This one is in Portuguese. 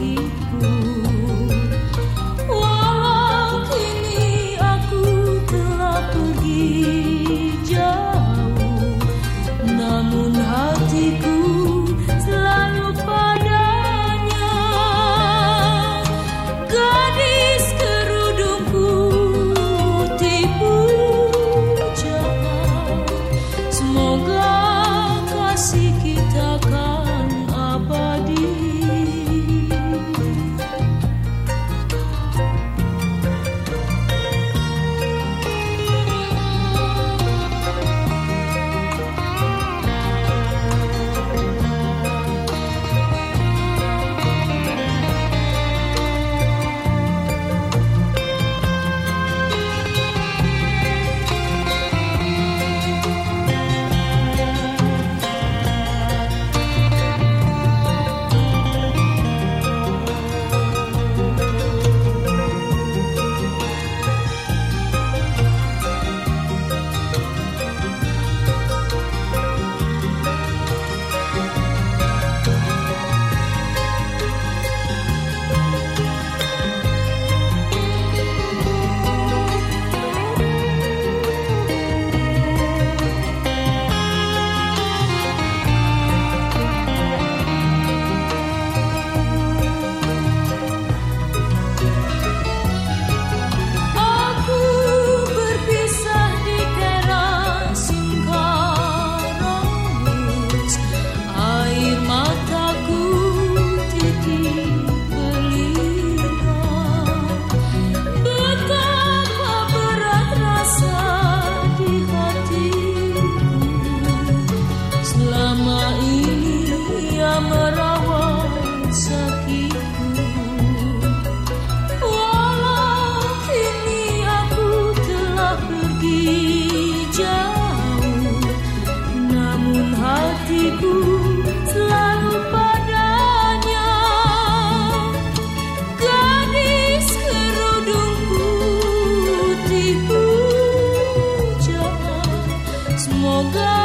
que go.